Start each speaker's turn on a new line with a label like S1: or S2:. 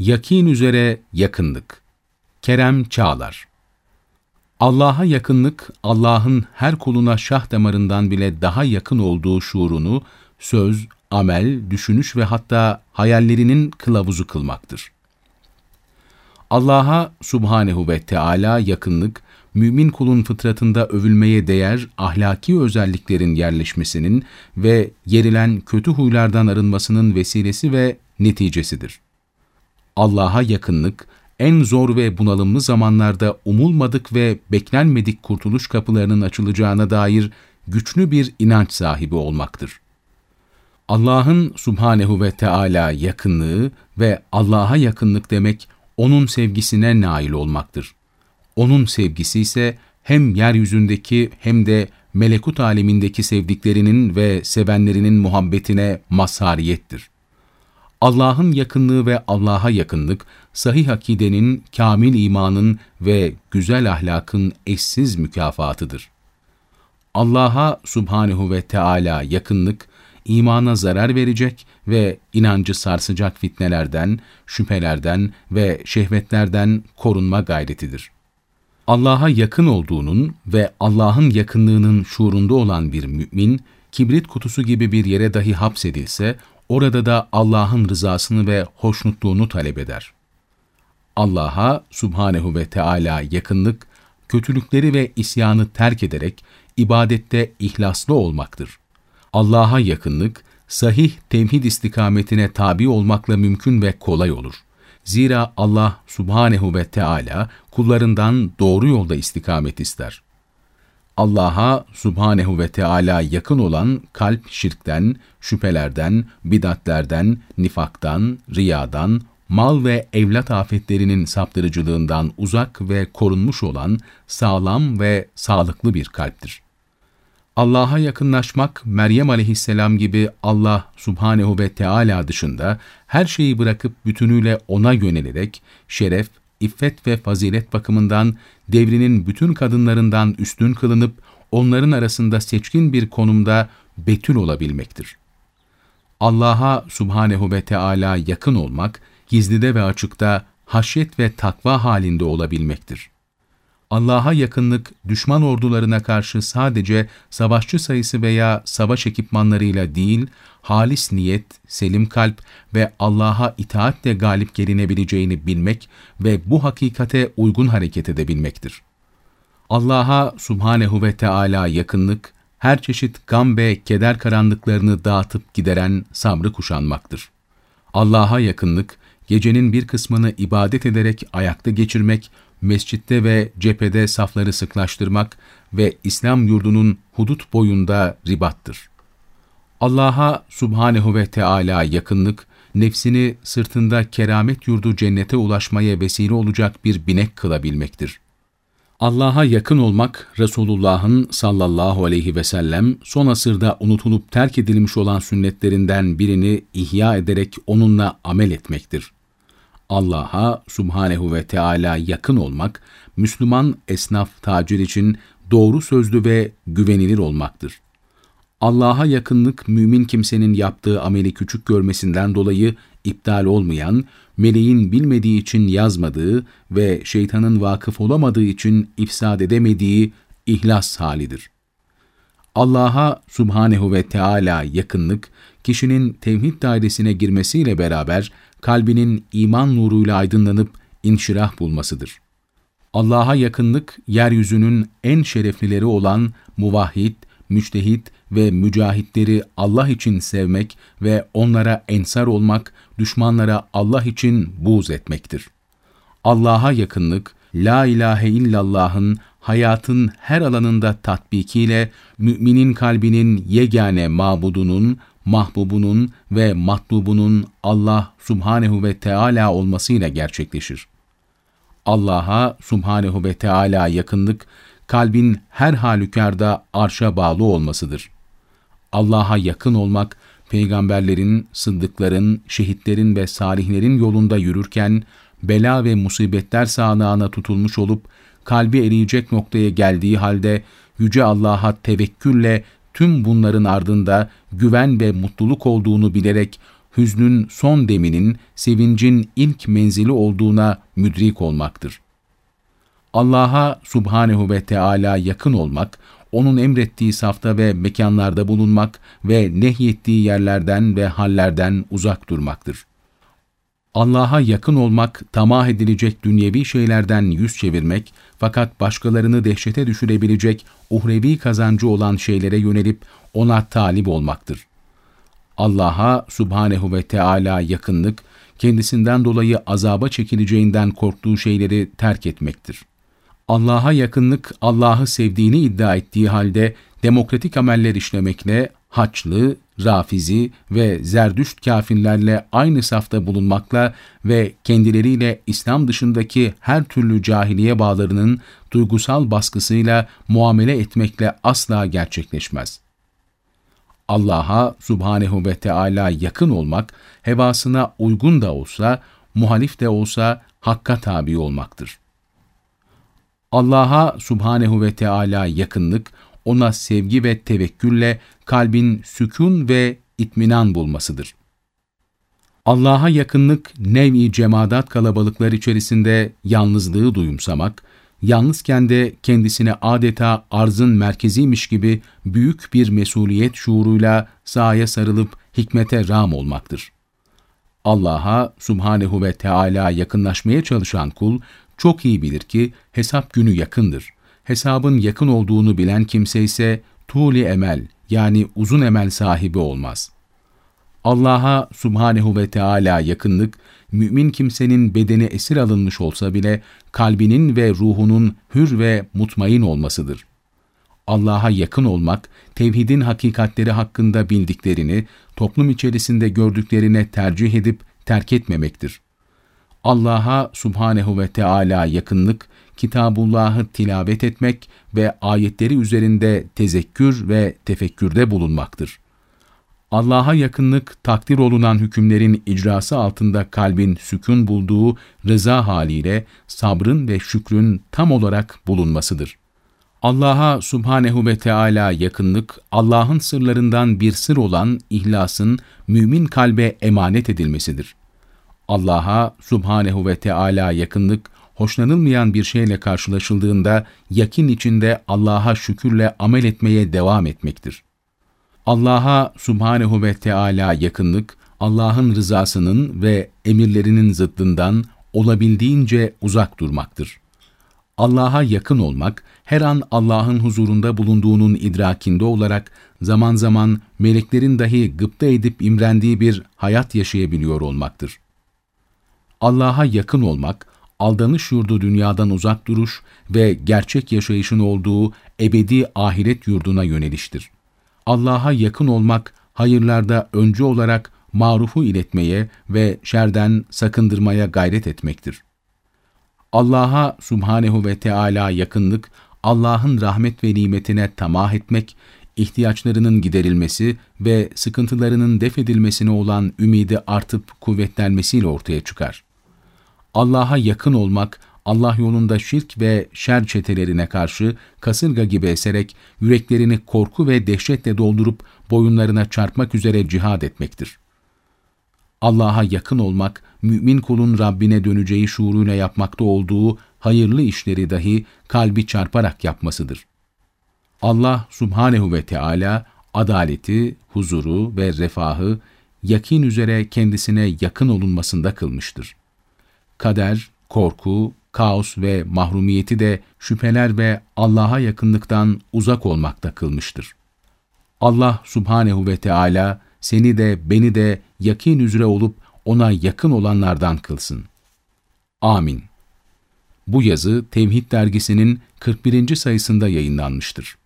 S1: Yakin üzere yakınlık. Kerem Çağlar Allah'a yakınlık, Allah'ın her kuluna şah damarından bile daha yakın olduğu şuurunu söz, amel, düşünüş ve hatta hayallerinin kılavuzu kılmaktır. Allah'a subhanehu ve Teala yakınlık, mümin kulun fıtratında övülmeye değer ahlaki özelliklerin yerleşmesinin ve yerilen kötü huylardan arınmasının vesilesi ve neticesidir. Allah'a yakınlık, en zor ve bunalımlı zamanlarda umulmadık ve beklenmedik kurtuluş kapılarının açılacağına dair güçlü bir inanç sahibi olmaktır. Allah'ın subhanehu ve Teala yakınlığı ve Allah'a yakınlık demek, O'nun sevgisine nail olmaktır. O'nun sevgisi ise hem yeryüzündeki hem de melekut alemindeki sevdiklerinin ve sevenlerinin muhabbetine mazhariyettir. Allah'ın yakınlığı ve Allah'a yakınlık, sahih akidenin, kamil imanın ve güzel ahlakın eşsiz mükafatıdır. Allah'a subhanehu ve Teala yakınlık, imana zarar verecek ve inancı sarsacak fitnelerden, şüphelerden ve şehvetlerden korunma gayretidir. Allah'a yakın olduğunun ve Allah'ın yakınlığının şuurunda olan bir mümin, kibrit kutusu gibi bir yere dahi hapsedilse, orada da Allah'ın rızasını ve hoşnutluğunu talep eder. Allah'a subhanehu ve Teala yakınlık, kötülükleri ve isyanı terk ederek ibadette ihlaslı olmaktır. Allah'a yakınlık, sahih tevhid istikametine tabi olmakla mümkün ve kolay olur. Zira Allah subhanehu ve Teala kullarından doğru yolda istikamet ister. Allah'a subhanehu ve Teala yakın olan kalp şirkten, şüphelerden, bidatlerden, nifaktan, riyadan, mal ve evlat afetlerinin saptırıcılığından uzak ve korunmuş olan sağlam ve sağlıklı bir kalptir. Allah'a yakınlaşmak, Meryem aleyhisselam gibi Allah subhanehu ve Teala dışında her şeyi bırakıp bütünüyle O'na yönelerek, şeref, iffet ve fazilet bakımından devrinin bütün kadınlarından üstün kılınıp, onların arasında seçkin bir konumda betül olabilmektir. Allah'a subhanehu ve Teala yakın olmak, gizlide ve açıkta haşyet ve takva halinde olabilmektir. Allah'a yakınlık, düşman ordularına karşı sadece savaşçı sayısı veya savaş ekipmanlarıyla değil, halis niyet, selim kalp ve Allah'a itaatle galip gelinebileceğini bilmek ve bu hakikate uygun hareket edebilmektir. Allah'a subhanehu ve Teala yakınlık, her çeşit gam ve keder karanlıklarını dağıtıp gideren sabrı kuşanmaktır. Allah'a yakınlık, gecenin bir kısmını ibadet ederek ayakta geçirmek, mescitte ve cephede safları sıklaştırmak ve İslam yurdunun hudut boyunda ribattır. Allah'a subhanehu ve Teala yakınlık, nefsini sırtında keramet yurdu cennete ulaşmaya vesile olacak bir binek kılabilmektir. Allah'a yakın olmak, Resulullah'ın sallallahu aleyhi ve sellem son asırda unutulup terk edilmiş olan sünnetlerinden birini ihya ederek onunla amel etmektir. Allah'a subhanehu ve Teala yakın olmak, Müslüman esnaf tacir için doğru sözlü ve güvenilir olmaktır. Allah'a yakınlık mümin kimsenin yaptığı ameli küçük görmesinden dolayı iptal olmayan, meleğin bilmediği için yazmadığı ve şeytanın vakıf olamadığı için ifsad edemediği ihlas halidir. Allah'a subhanehu ve Teala yakınlık, kişinin tevhid dairesine girmesiyle beraber kalbinin iman nuruyla aydınlanıp inşirah bulmasıdır. Allah'a yakınlık, yeryüzünün en şereflileri olan muvahhid, müçtehit ve mücahitleri Allah için sevmek ve onlara ensar olmak, düşmanlara Allah için buğz etmektir. Allah'a yakınlık, La ilahe illallah'ın hayatın her alanında tatbikiyle müminin kalbinin yegane mabudunun, mahbubunun ve matlubunun Allah subhanehu ve Teala olmasıyla gerçekleşir. Allah'a subhanehu ve Teala yakınlık, kalbin her halükarda arşa bağlı olmasıdır. Allah'a yakın olmak, peygamberlerin, sıddıkların, şehitlerin ve salihlerin yolunda yürürken, bela ve musibetler sağanağına tutulmuş olup, kalbi eriyecek noktaya geldiği halde, Yüce Allah'a tevekkülle tüm bunların ardında güven ve mutluluk olduğunu bilerek hüznün son deminin, sevincin ilk menzili olduğuna müdrik olmaktır. Allah'a subhanehu ve Teala yakın olmak, onun emrettiği safta ve mekanlarda bulunmak ve nehyettiği yerlerden ve hallerden uzak durmaktır. Allah'a yakın olmak, tamah edilecek dünyevi şeylerden yüz çevirmek, fakat başkalarını dehşete düşürebilecek uhrevi kazancı olan şeylere yönelip ona talip olmaktır. Allah'a subhanehu ve Teala yakınlık, kendisinden dolayı azaba çekileceğinden korktuğu şeyleri terk etmektir. Allah'a yakınlık, Allah'ı sevdiğini iddia ettiği halde demokratik ameller işlemekle, Haçlı, Rafizi ve Zerdüşt kafirlerle aynı safta bulunmakla ve kendileriyle İslam dışındaki her türlü cahiliye bağlarının duygusal baskısıyla muamele etmekle asla gerçekleşmez. Allah'a subhanehu ve Teala yakın olmak, hevasına uygun da olsa, muhalif de olsa hakka tabi olmaktır. Allah'a subhanehu ve Teala yakınlık, ona sevgi ve tevekkülle kalbin sükun ve itminan bulmasıdır. Allah'a yakınlık, nev-i cemadat kalabalıklar içerisinde yalnızlığı duyumsamak, yalnızken de kendisine adeta arzın merkeziymiş gibi büyük bir mesuliyet şuuruyla sahaya sarılıp hikmete ram olmaktır. Allah'a subhanehu ve Teala yakınlaşmaya çalışan kul, çok iyi bilir ki hesap günü yakındır. Hesabın yakın olduğunu bilen kimse ise tuğli emel yani uzun emel sahibi olmaz. Allah'a subhanehu ve Teala yakınlık, mümin kimsenin bedeni esir alınmış olsa bile kalbinin ve ruhunun hür ve mutmain olmasıdır. Allah'a yakın olmak, tevhidin hakikatleri hakkında bildiklerini, toplum içerisinde gördüklerine tercih edip terk etmemektir. Allah'a subhanehu ve Teala yakınlık, Kitabullah'ı tilavet etmek ve ayetleri üzerinde tezekkür ve tefekkürde bulunmaktır. Allah'a yakınlık, takdir olunan hükümlerin icrası altında kalbin sükun bulduğu rıza haliyle sabrın ve şükrün tam olarak bulunmasıdır. Allah'a subhanehu ve Teala yakınlık, Allah'ın sırlarından bir sır olan ihlasın mümin kalbe emanet edilmesidir. Allah'a subhanehu ve Teala yakınlık, hoşlanılmayan bir şeyle karşılaşıldığında yakin içinde Allah'a şükürle amel etmeye devam etmektir. Allah'a subhanehu ve Teala yakınlık, Allah'ın rızasının ve emirlerinin zıddından olabildiğince uzak durmaktır. Allah'a yakın olmak, her an Allah'ın huzurunda bulunduğunun idrakinde olarak zaman zaman meleklerin dahi gıpta edip imrendiği bir hayat yaşayabiliyor olmaktır. Allah'a yakın olmak, aldanış yurdu dünyadan uzak duruş ve gerçek yaşayışın olduğu ebedi ahiret yurduna yöneliştir. Allah'a yakın olmak, hayırlarda öncü olarak marufu iletmeye ve şerden sakındırmaya gayret etmektir. Allah'a subhanehu ve Teala yakınlık, Allah'ın rahmet ve nimetine tamah etmek, ihtiyaçlarının giderilmesi ve sıkıntılarının def edilmesine olan ümidi artıp kuvvetlenmesiyle ortaya çıkar. Allah'a yakın olmak, Allah yolunda şirk ve şer çetelerine karşı kasırga gibi eserek yüreklerini korku ve dehşetle doldurup boyunlarına çarpmak üzere cihad etmektir. Allah'a yakın olmak, mümin kulun Rabbine döneceği şuuruyla yapmakta olduğu hayırlı işleri dahi kalbi çarparak yapmasıdır. Allah subhanehu ve Teala adaleti, huzuru ve refahı yakin üzere kendisine yakın olunmasında kılmıştır kader, korku, kaos ve mahrumiyeti de şüpheler ve Allah'a yakınlıktan uzak olmakta kılmıştır. Allah subhanehu ve Teala seni de beni de yakin üzere olup ona yakın olanlardan kılsın. Amin. Bu yazı Tevhid dergisinin 41. sayısında yayınlanmıştır.